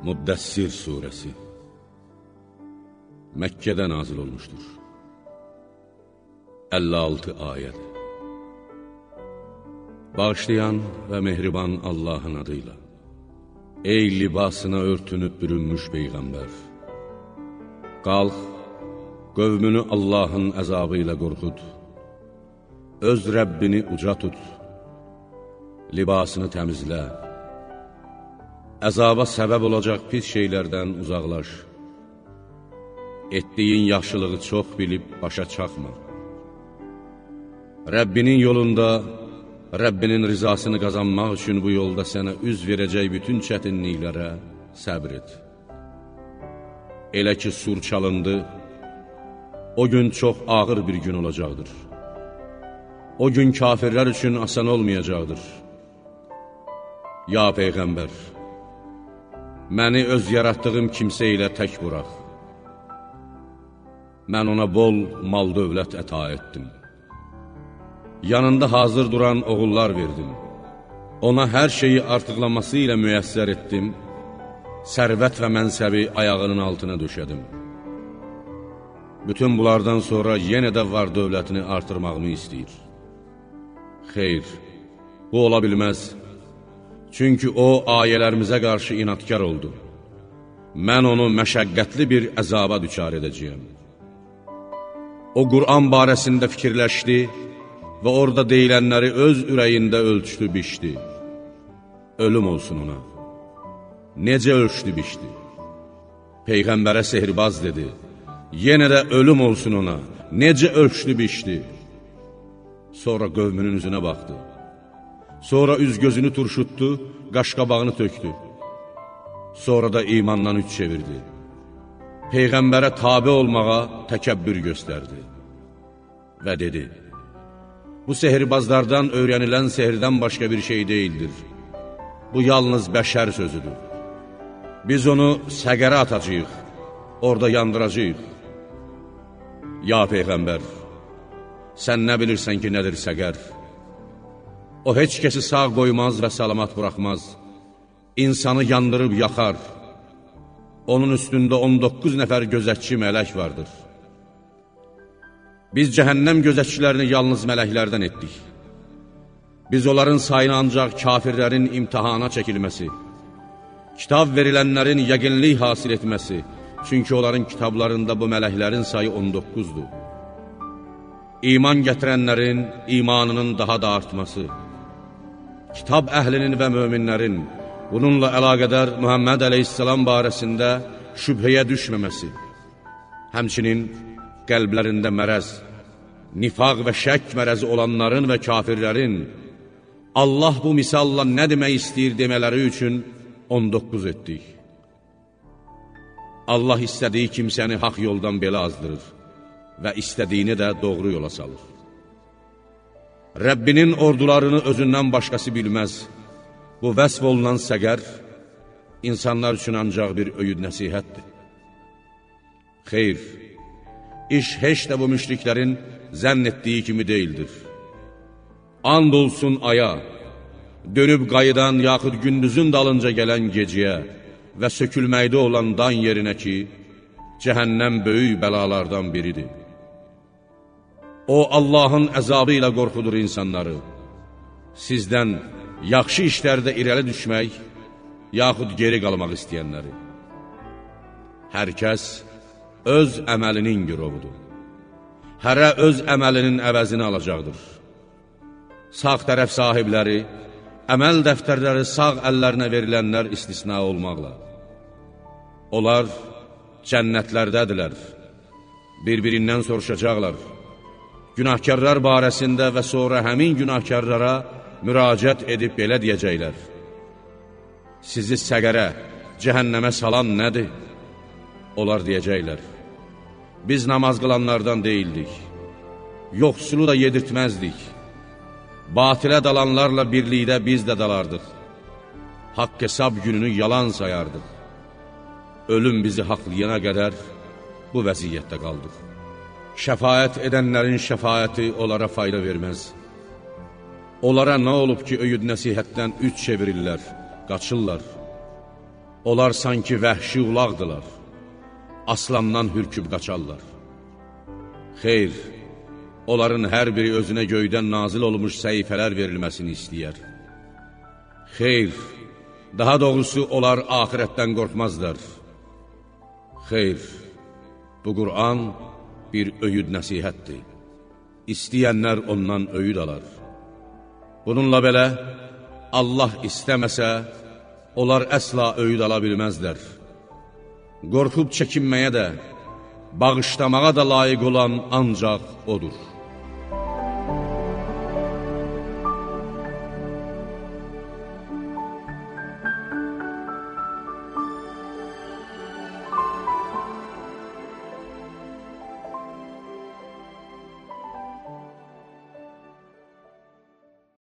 Muddəssir Suresi. Məkkədə nazil olmuşdur 56 ayəd Bağışlayan və mehriban Allahın adıyla Ey libasına örtünüb bürünmüş Peyğəmbər Qalx, qövmünü Allahın əzabı ilə qorxud Öz Rəbbini uca tut Libasını təmizlə əzaba səbəb olacaq pis şeylərdən uzaqlaş. Etdiyin yaxşılığı çox bilib başa çaxma. Rəbbinin yolunda, Rəbbinin rizasını qazanmaq üçün bu yolda sənə üz verəcək bütün çətinliklərə səbr et. Elə ki, sur çalındı, o gün çox ağır bir gün olacaqdır. O gün kafirlər üçün asan olmayacaqdır. Ya Peyğəmbər! Məni öz yaratdığım kimsə ilə tək burax. Mən ona bol mal dövlət əta etdim. Yanında hazır duran oğullar verdim. Ona hər şeyi artıqlaması ilə müyəssər etdim. Sərvət və mənsəbi ayağının altına döşədim. Bütün bunlardan sonra yenə də var dövlətini artırmağımı istəyir. Xeyr, bu ola bilməz. Çünki o, ayələrimizə qarşı inadkar oldu. Mən onu məşəqqətli bir əzaba düçar edəcəyəm. O, Qur'an barəsində fikirləşdi və orada deyilənləri öz ürəyində ölçdü, biçdi. Ölüm olsun ona. Necə ölçdü, biçdi? Peyğəmbərə sehirbaz dedi. Yenə də ölüm olsun ona. Necə ölçdü, biçdi? Sonra qövmünün üzünə baxdı. Sonra üz gözünü turşutdu, qaşqabağını tökdü. Sonra da imandan üç çevirdi. Peyğəmbərə tabi olmağa təkəbbür göstərdi. Və dedi, bu sehirbazlardan öyrənilən sehirdən başqa bir şey deyildir. Bu yalnız bəşər sözüdür. Biz onu səqərə atacaq, orada yandıracaq. Ya Peyğəmbər, sən nə bilirsən ki, nədir səqər? O heç kəsi sağ qoymaz və salamat buraxmaz. İnsanı yandırıb yaxar. Onun üstündə 19 nəfər gözətçi mələk vardır. Biz cəhənnəm gözətçilərini yalnız mələklərdən etdik. Biz onların sayını ancaq kafirlərin imtihana çəkilməsi, kitab verilənlərin yəqinlik hasil etməsi, çünki onların kitablarında bu mələklərin sayı 19-dur. İman gətirənlərin imanının daha da artması, kitab əhlinin və möminlərin bununla əlaqədar Mühəmməd əleyhissalam barəsində şübhəyə düşməməsi, həmçinin qəlblərində mərəz, nifaq və şək mərəzi olanların və kafirlərin Allah bu misalla nə demək istəyir demələri üçün 19 etdik. Allah istədiyi kimsəni haq yoldan belə azdırır və istədiyini də doğru yola salır. Rəbbinin ordularını özündən başqası bilməz. Bu vəsf olunan səqər insanlar üçün ancaq bir öyüd nəsihətdir. Xeyr, iş heç də bu müşriklərin zənn etdiyi kimi deyildir. And olsun aya, dönüb qayıdan yaxud gündüzün dalınca gələn geciyə və sökülməkdə olan dan yerinə ki, cəhənnəm böyük bəlalardan biridir. O, Allahın əzabı ilə qorxudur insanları. Sizdən yaxşı işlərdə irəli düşmək, yaxud geri qalmaq istəyənləri. Hər kəs öz əməlinin girovudur. Hərə öz əməlinin əvəzini alacaqdır. Sağ tərəf sahibləri, əməl dəftərləri sağ əllərinə verilənlər istisna olmaqla. Onlar cənnətlərdədirlər, bir-birindən soruşacaqlar günahkarlar barəsində və sonra həmin günahkarlara müraciət edib belə deyəcəklər. Sizi səqərə, cəhənnəmə salan nədir? Onlar deyəcəklər. Biz namaz qılanlardan deyildik. Yoxsulu da yedirtməzdik. Batilə dalanlarla birlikdə biz də dalardıq. Haqq hesab gününü yalan sayardıq. Ölüm bizi haqlayana qədər bu vəziyyətdə qaldıq. Şəfayət edənlərin şəfayəti onlara fayda verməz. Onlara nə olub ki, öyüd nəsihətdən üç çevirirlər, qaçırlar. Onlar sanki vəhşi ulaqdılar, aslandan hürküb qaçarlar. Xeyr, onların hər biri özünə göydən nazil olmuş səhifələr verilməsini istəyər. Xeyr, daha doğrusu onlar ahirətdən qorxmazlar. Xeyr, bu Qur'an bir öyüd nəsihətdir. İstəyənlər ondan öyüd alar. Bununla belə, Allah istəməsə, onlar əsla öyüd ala bilməzlər. Qorxub çəkinməyə də, bağışlamağa da layiq olan ancaq O'dur.